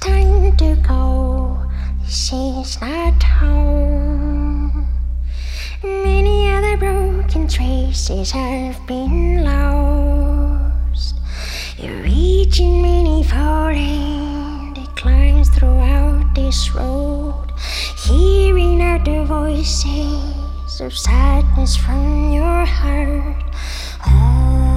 time to go. She's not home. Many other broken traces have been lost. You're reaching many falling declines throughout this road. Hearing out the voices of sadness from your heart. Oh.